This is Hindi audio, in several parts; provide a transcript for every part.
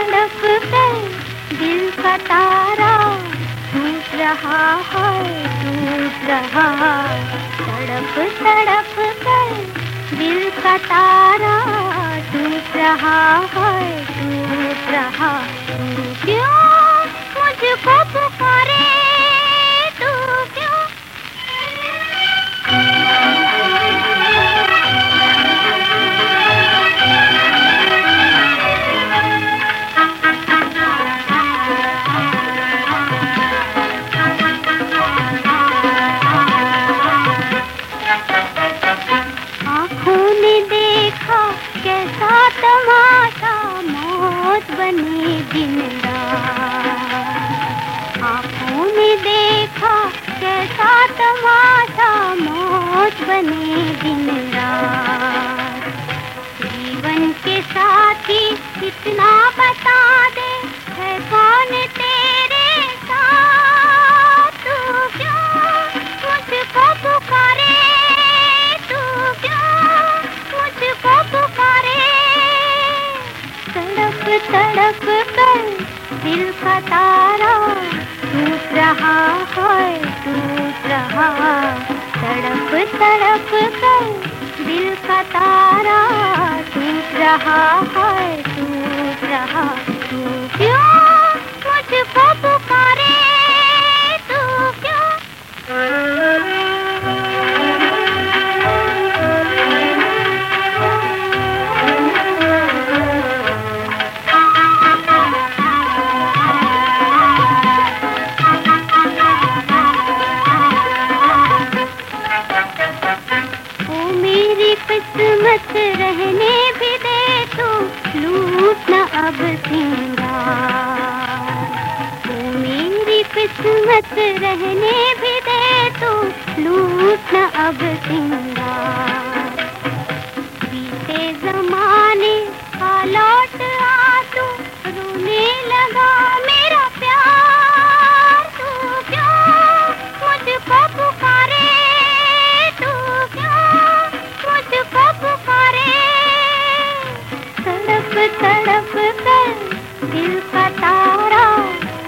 तड़प कर दिल का तारा टूट रहा है, टूट रहा तड़प तड़प कर दिल का तारा टूट रहा है, टूट रहा तमाशा मौत बने दिन रात। जीवन के साथी इतना बता दे, है कौन तेरे साथ? तू क्यों मुझको पुकारे? तू क्यों मुझको पुकारे? तड़प तड़प कर दिल का तारा रहा है टूट रहा। तड़प तड़प कर दिल का तारा टूट रहा है टूट रहा। किस्मत रहने भी दे तू, लूट न अब सिंगार ओ मेरी किस्मत रहने भी दे तू, लूट न अब सिंगार बीते जमाने का लौट आ तू, रोने लगा तड़प कर दिल का तारा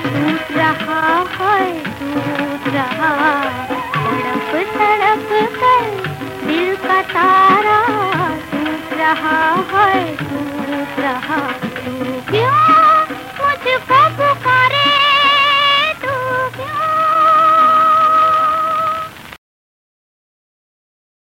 टूट रहा है, टूट रहा। तड़प तड़प कर दिल का तारा टूट रहा है, टूट रहा।